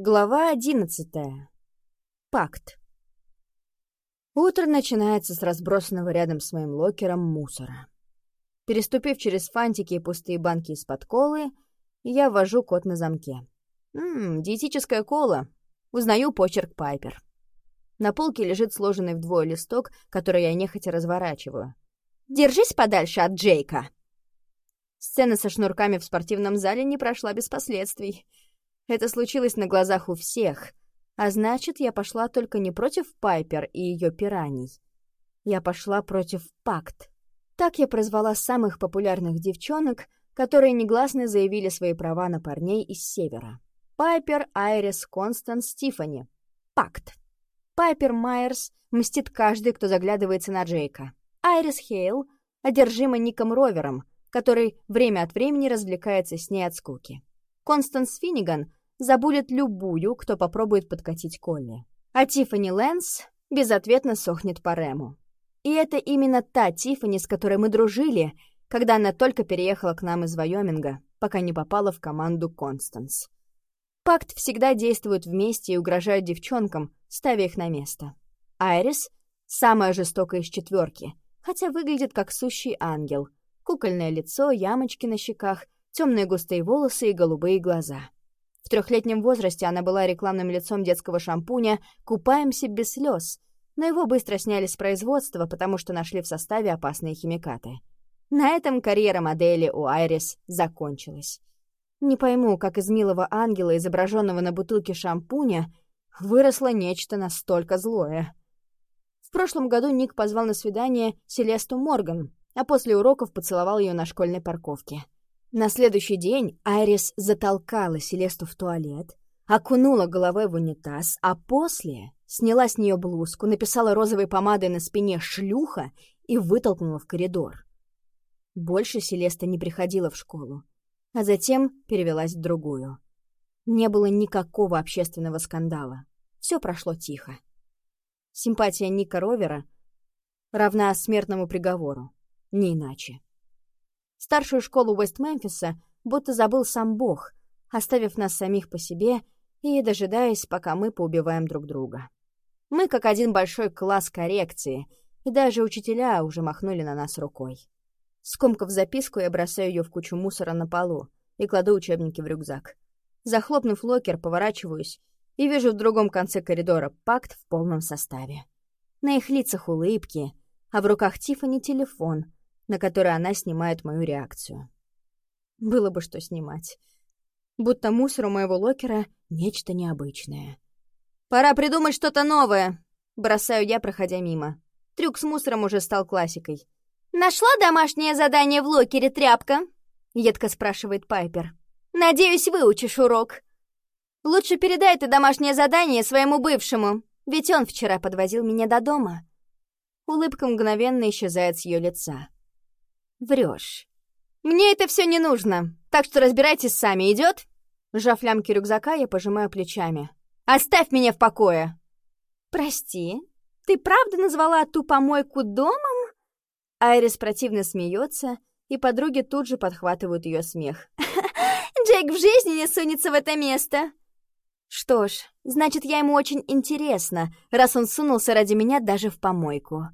Глава одиннадцатая. Пакт. Утро начинается с разбросанного рядом с моим локером мусора. Переступив через фантики и пустые банки из-под колы, я ввожу код на замке. Ммм, диетическая кола. Узнаю почерк Пайпер. На полке лежит сложенный вдвое листок, который я нехотя разворачиваю. «Держись подальше от Джейка!» Сцена со шнурками в спортивном зале не прошла без последствий — это случилось на глазах у всех, а значит, я пошла только не против Пайпер и ее пираний. Я пошла против Пакт. Так я прозвала самых популярных девчонок, которые негласно заявили свои права на парней из Севера. Пайпер, Айрис, Констанс, Стифани. Пакт. Пайпер Майерс мстит каждый, кто заглядывается на Джейка. Айрис Хейл одержима Ником Ровером, который время от времени развлекается с ней от скуки. Констанс Финниган забулит любую, кто попробует подкатить Колли. А Тиффани Лэнс безответно сохнет по Рэму. И это именно та Тиффани, с которой мы дружили, когда она только переехала к нам из Вайоминга, пока не попала в команду Констанс. Пакт всегда действует вместе и угрожает девчонкам, ставя их на место. Айрис — самая жестокая из четверки, хотя выглядит как сущий ангел. Кукольное лицо, ямочки на щеках, темные густые волосы и голубые глаза. В трехлетнем возрасте она была рекламным лицом детского шампуня «Купаемся без слез», но его быстро сняли с производства, потому что нашли в составе опасные химикаты. На этом карьера модели у Айрис закончилась. Не пойму, как из милого ангела, изображенного на бутылке шампуня, выросло нечто настолько злое. В прошлом году Ник позвал на свидание Селесту Морган, а после уроков поцеловал ее на школьной парковке. На следующий день Айрис затолкала Селесту в туалет, окунула головой в унитаз, а после сняла с нее блузку, написала розовой помадой на спине «шлюха» и вытолкнула в коридор. Больше Селеста не приходила в школу, а затем перевелась в другую. Не было никакого общественного скандала. Все прошло тихо. Симпатия Ника Ровера равна смертному приговору, не иначе. Старшую школу Уэст-Мемфиса будто забыл сам Бог, оставив нас самих по себе и дожидаясь, пока мы поубиваем друг друга. Мы как один большой класс коррекции, и даже учителя уже махнули на нас рукой. Скомкав записку, я бросаю ее в кучу мусора на полу и кладу учебники в рюкзак. Захлопнув локер, поворачиваюсь и вижу в другом конце коридора пакт в полном составе. На их лицах улыбки, а в руках Тиффани телефон — на который она снимает мою реакцию. Было бы что снимать. Будто мусор у моего локера — нечто необычное. «Пора придумать что-то новое!» — бросаю я, проходя мимо. Трюк с мусором уже стал классикой. «Нашла домашнее задание в локере, тряпка?» — едко спрашивает Пайпер. «Надеюсь, выучишь урок. Лучше передай это домашнее задание своему бывшему, ведь он вчера подвозил меня до дома». Улыбка мгновенно исчезает с ее лица. Врешь. Мне это все не нужно, так что разбирайтесь сами, идет? Сжав лямки рюкзака, я пожимаю плечами. Оставь меня в покое. Прости, ты правда назвала ту помойку домом? Айрис противно смеется, и подруги тут же подхватывают ее смех. Джейк в жизни не сунется в это место. Что ж, значит, я ему очень интересна, раз он сунулся ради меня даже в помойку.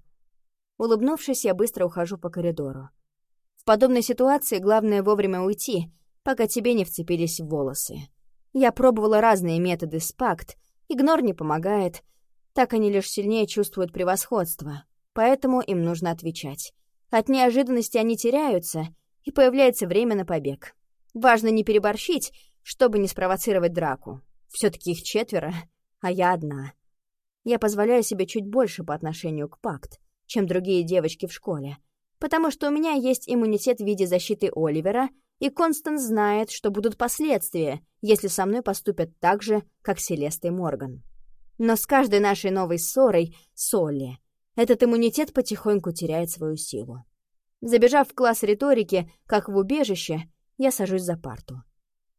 Улыбнувшись, я быстро ухожу по коридору. В подобной ситуации главное вовремя уйти, пока тебе не вцепились в волосы. Я пробовала разные методы с игнор не помогает, так они лишь сильнее чувствуют превосходство, поэтому им нужно отвечать. От неожиданности они теряются, и появляется время на побег. Важно не переборщить, чтобы не спровоцировать драку. все таки их четверо, а я одна. Я позволяю себе чуть больше по отношению к пакт, чем другие девочки в школе — потому что у меня есть иммунитет в виде защиты Оливера, и Констанс знает, что будут последствия, если со мной поступят так же, как Селеста и Морган. Но с каждой нашей новой ссорой, Солли, этот иммунитет потихоньку теряет свою силу. Забежав в класс риторики, как в убежище, я сажусь за парту.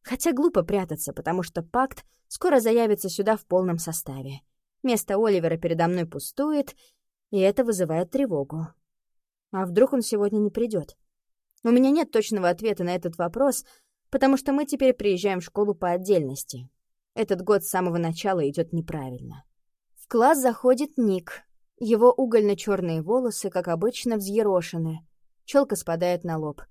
Хотя глупо прятаться, потому что пакт скоро заявится сюда в полном составе. Место Оливера передо мной пустует, и это вызывает тревогу. А вдруг он сегодня не придет? У меня нет точного ответа на этот вопрос, потому что мы теперь приезжаем в школу по отдельности. Этот год с самого начала идет неправильно. В класс заходит Ник. Его угольно-черные волосы, как обычно, взъерошены. Челка спадает на лоб.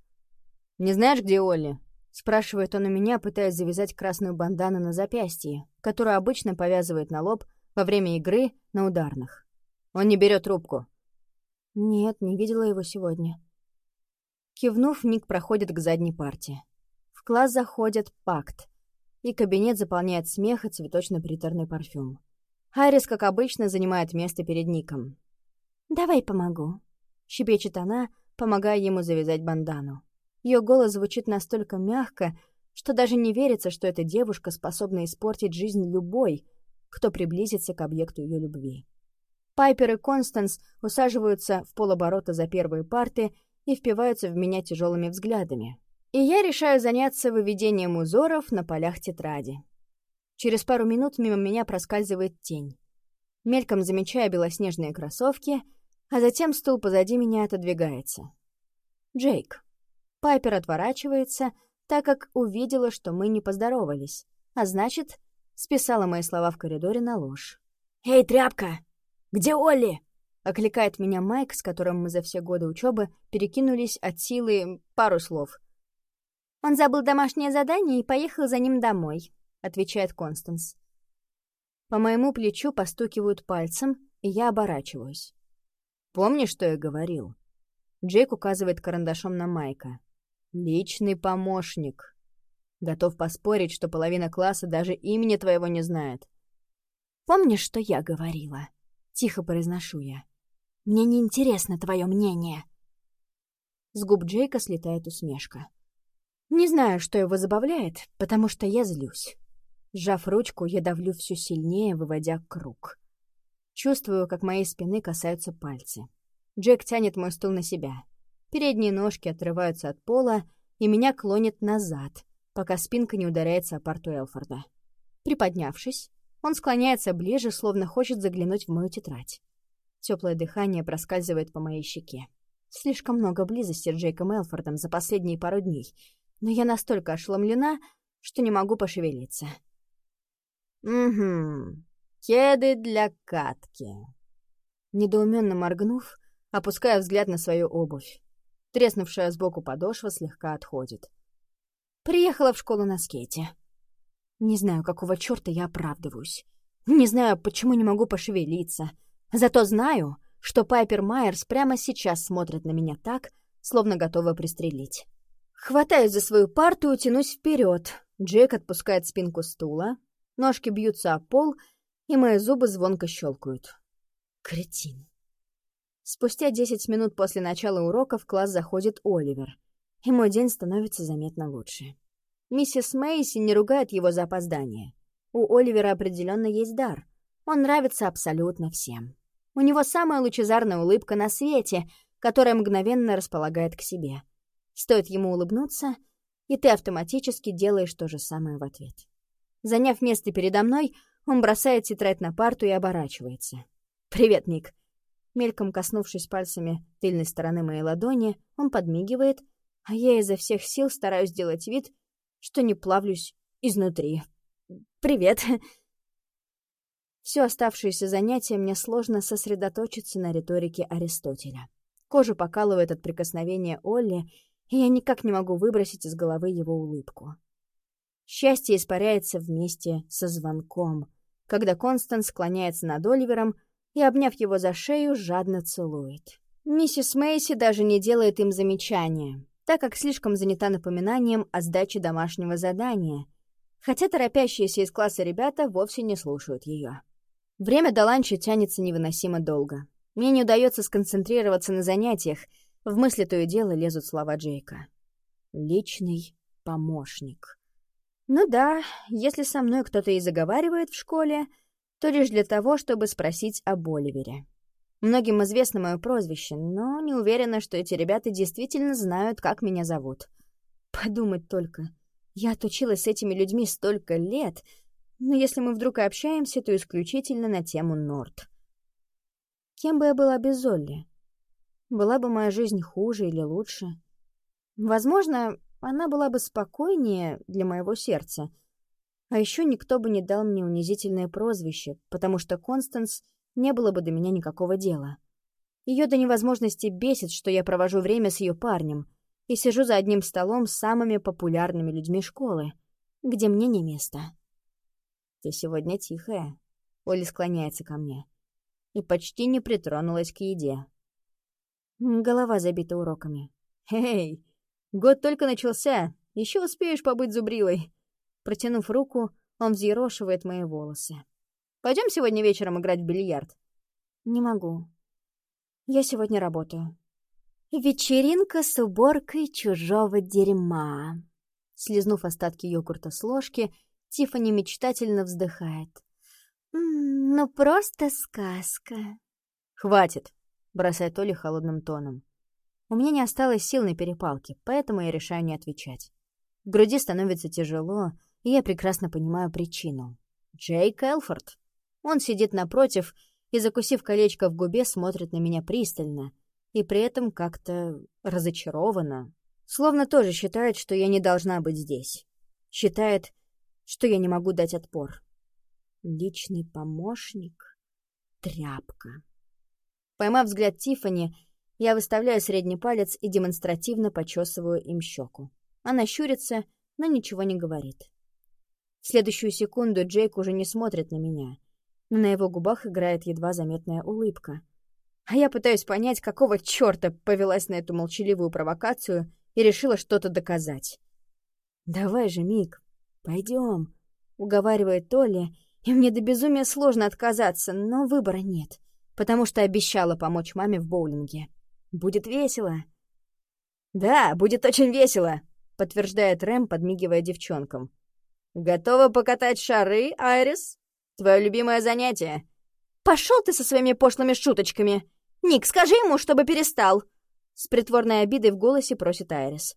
«Не знаешь, где Олли?» — спрашивает он у меня, пытаясь завязать красную бандану на запястье, которую обычно повязывает на лоб во время игры на ударных. Он не берет трубку. «Нет, не видела его сегодня». Кивнув, Ник проходит к задней парте. В класс заходит Пакт, и кабинет заполняет смех и цветочно-приторный парфюм. Айрис, как обычно, занимает место перед Ником. «Давай помогу», — щебечет она, помогая ему завязать бандану. Ее голос звучит настолько мягко, что даже не верится, что эта девушка способна испортить жизнь любой, кто приблизится к объекту ее любви. Пайпер и Констанс усаживаются в полоборота за первые парты и впиваются в меня тяжелыми взглядами. И я решаю заняться выведением узоров на полях тетради. Через пару минут мимо меня проскальзывает тень. Мельком замечая белоснежные кроссовки, а затем стул позади меня отодвигается. Джейк. Пайпер отворачивается, так как увидела, что мы не поздоровались, а значит, списала мои слова в коридоре на ложь. «Эй, тряпка! Где Олли?» — окликает меня Майк, с которым мы за все годы учебы перекинулись от силы пару слов. «Он забыл домашнее задание и поехал за ним домой», — отвечает Констанс. По моему плечу постукивают пальцем, и я оборачиваюсь. «Помнишь, что я говорил?» Джейк указывает карандашом на Майка. Личный помощник. Готов поспорить, что половина класса даже имени твоего не знает. Помнишь, что я говорила? Тихо произношу я. Мне не интересно твое мнение. С губ Джейка слетает усмешка. Не знаю, что его забавляет, потому что я злюсь. Сжав ручку, я давлю все сильнее, выводя круг. Чувствую, как моей спины касаются пальцы. Джек тянет мой стул на себя. Передние ножки отрываются от пола, и меня клонит назад, пока спинка не ударяется о порту Элфорда. Приподнявшись, он склоняется ближе, словно хочет заглянуть в мою тетрадь. Теплое дыхание проскальзывает по моей щеке. Слишком много близости с Джейком Элфордом за последние пару дней, но я настолько ошеломлена, что не могу пошевелиться. «Угу, кеды для катки». Недоуменно моргнув, опуская взгляд на свою обувь. Треснувшая сбоку подошва слегка отходит. Приехала в школу на скейте. Не знаю, какого черта я оправдываюсь. Не знаю, почему не могу пошевелиться. Зато знаю, что Пайпер Майерс прямо сейчас смотрит на меня так, словно готова пристрелить. Хватаюсь за свою парту и тянусь вперед. Джек отпускает спинку стула, ножки бьются о пол, и мои зубы звонко щелкают. Кретин. Спустя 10 минут после начала урока в класс заходит Оливер, и мой день становится заметно лучше. Миссис Мейси не ругает его за опоздание. У Оливера определенно есть дар. Он нравится абсолютно всем. У него самая лучезарная улыбка на свете, которая мгновенно располагает к себе. Стоит ему улыбнуться, и ты автоматически делаешь то же самое в ответ. Заняв место передо мной, он бросает тетрадь на парту и оборачивается. «Привет, Ник. Мельком коснувшись пальцами тыльной стороны моей ладони, он подмигивает, а я изо всех сил стараюсь сделать вид, что не плавлюсь изнутри. «Привет!» Все оставшееся занятие мне сложно сосредоточиться на риторике Аристотеля. Кожу покалывает от прикосновения Олли, и я никак не могу выбросить из головы его улыбку. Счастье испаряется вместе со звонком, когда Констанс склоняется над Оливером, и, обняв его за шею, жадно целует. Миссис Мейси даже не делает им замечания, так как слишком занята напоминанием о сдаче домашнего задания, хотя торопящиеся из класса ребята вовсе не слушают ее. Время до ланча тянется невыносимо долго. Мне не удается сконцентрироваться на занятиях, в мысли то и дело лезут слова Джейка. «Личный помощник». Ну да, если со мной кто-то и заговаривает в школе, то лишь для того, чтобы спросить об Оливере. Многим известно мое прозвище, но не уверена, что эти ребята действительно знают, как меня зовут. Подумать только. Я отучилась с этими людьми столько лет, но если мы вдруг и общаемся, то исключительно на тему Норт. Кем бы я была без Олли? Была бы моя жизнь хуже или лучше? Возможно, она была бы спокойнее для моего сердца — А еще никто бы не дал мне унизительное прозвище, потому что Констанс не было бы до меня никакого дела. Ее до невозможности бесит, что я провожу время с ее парнем и сижу за одним столом с самыми популярными людьми школы, где мне не место. «Ты сегодня тихая», — Оля склоняется ко мне, и почти не притронулась к еде. Голова забита уроками. «Эй, год только начался, еще успеешь побыть зубрилой». Протянув руку, он взъерошивает мои волосы. Пойдем сегодня вечером играть в бильярд?» «Не могу. Я сегодня работаю». «Вечеринка с уборкой чужого дерьма». Слизнув остатки йогурта с ложки, Тиффани мечтательно вздыхает. «Ну, просто сказка». «Хватит», — бросает Оля холодным тоном. У меня не осталось сил на перепалки, поэтому я решаю не отвечать. В груди становится тяжело, и я прекрасно понимаю причину. Джейк Элфорд. Он сидит напротив и, закусив колечко в губе, смотрит на меня пристально и при этом как-то разочарованно. Словно тоже считает, что я не должна быть здесь. Считает, что я не могу дать отпор. Личный помощник? Тряпка. Поймав взгляд Тифани, я выставляю средний палец и демонстративно почесываю им щеку. Она щурится, но ничего не говорит. В следующую секунду Джейк уже не смотрит на меня но на его губах играет едва заметная улыбка. А я пытаюсь понять, какого чёрта повелась на эту молчаливую провокацию и решила что-то доказать. «Давай же, Мик, пойдем», — уговаривает Толли, и мне до безумия сложно отказаться, но выбора нет, потому что обещала помочь маме в боулинге. Будет весело. «Да, будет очень весело», — подтверждает Рэм, подмигивая девчонкам. «Готова покатать шары, Айрис?» Твое любимое занятие. Пошел ты со своими пошлыми шуточками. Ник, скажи ему, чтобы перестал. С притворной обидой в голосе просит Айрис.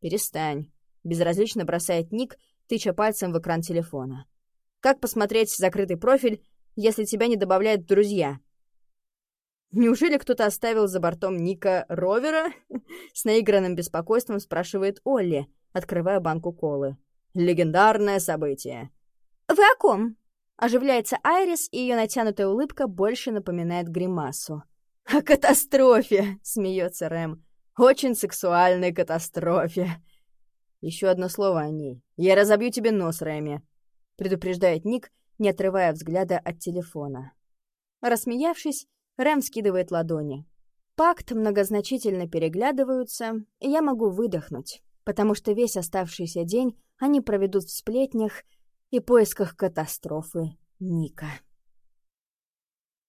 Перестань. Безразлично бросает Ник, тыча пальцем в экран телефона. Как посмотреть закрытый профиль, если тебя не добавляют друзья? Неужели кто-то оставил за бортом Ника ровера? С наигранным беспокойством спрашивает Олли, открывая банку колы. Легендарное событие. «Вы о ком?» Оживляется Айрис, и ее натянутая улыбка больше напоминает гримасу. «О катастрофе!» — смеется Рэм. «Очень сексуальной катастрофе!» Еще одно слово о ней. «Я разобью тебе нос, Рэми!» — предупреждает Ник, не отрывая взгляда от телефона. Рассмеявшись, Рэм скидывает ладони. Пакт многозначительно переглядываются, и я могу выдохнуть, потому что весь оставшийся день они проведут в сплетнях и поисках катастрофы Ника.